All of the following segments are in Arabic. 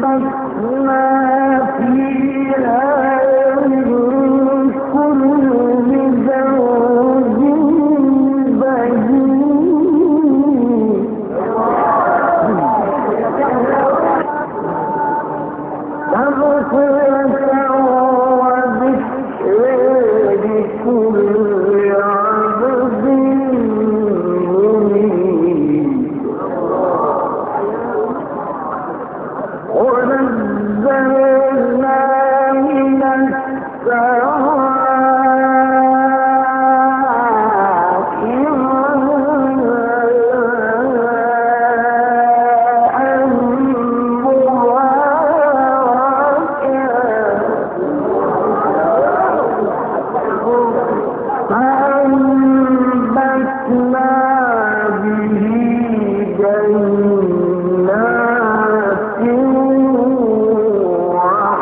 وأنبتنا فيها or than them.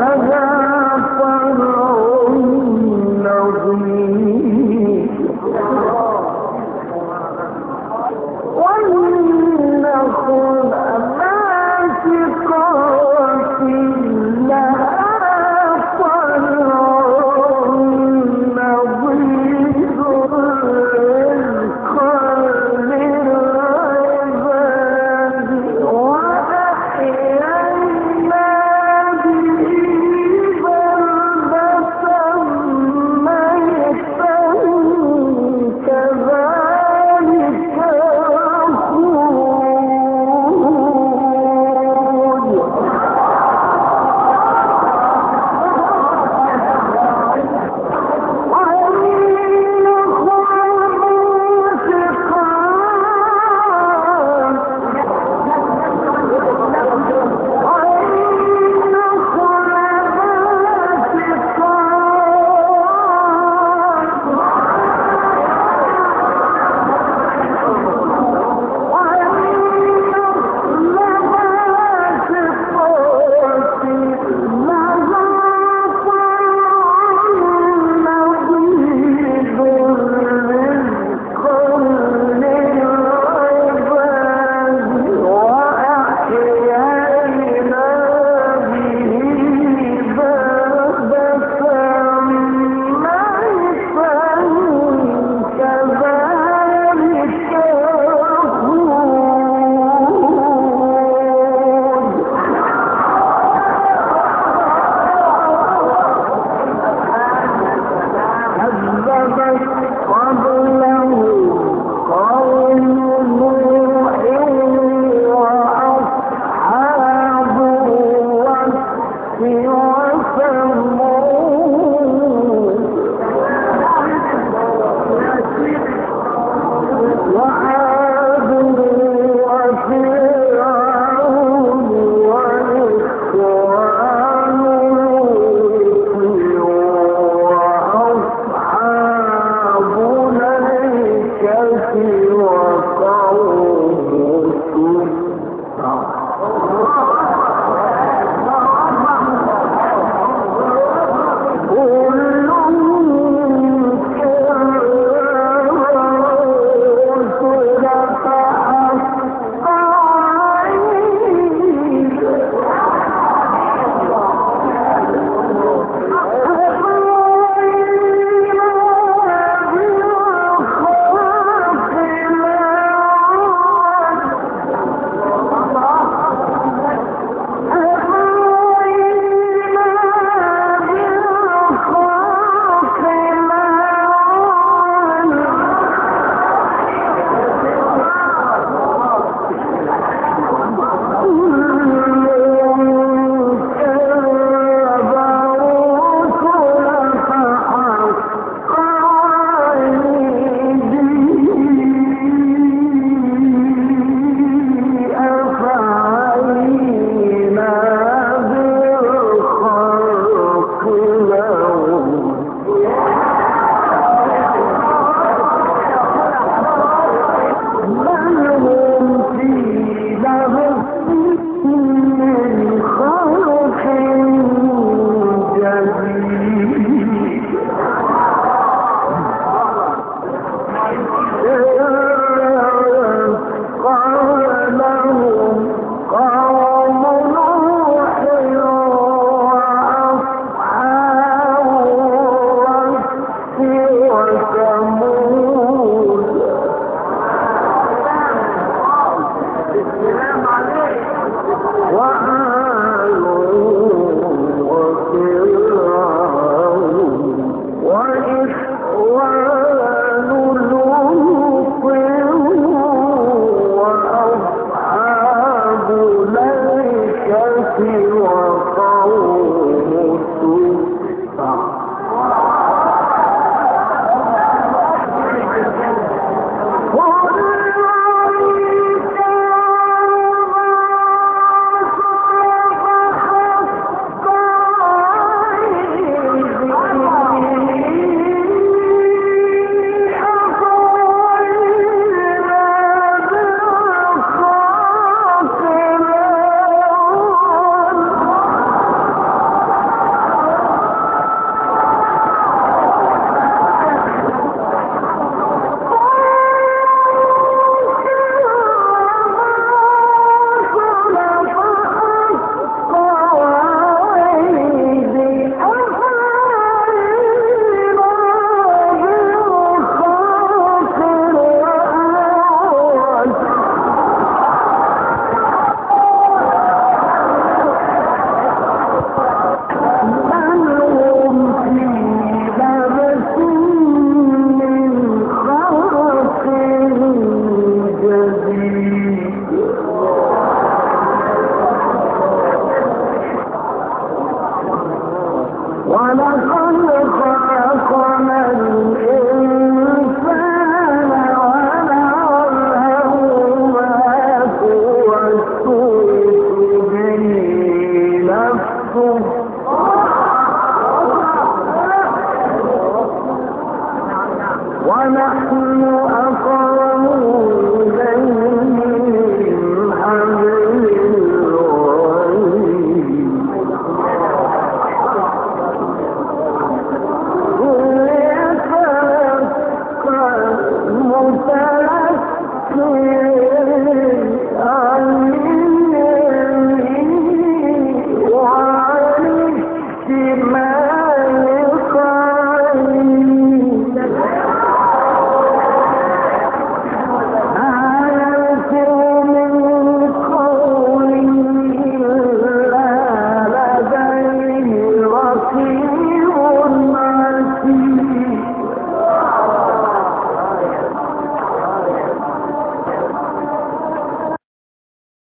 lọ́wọ́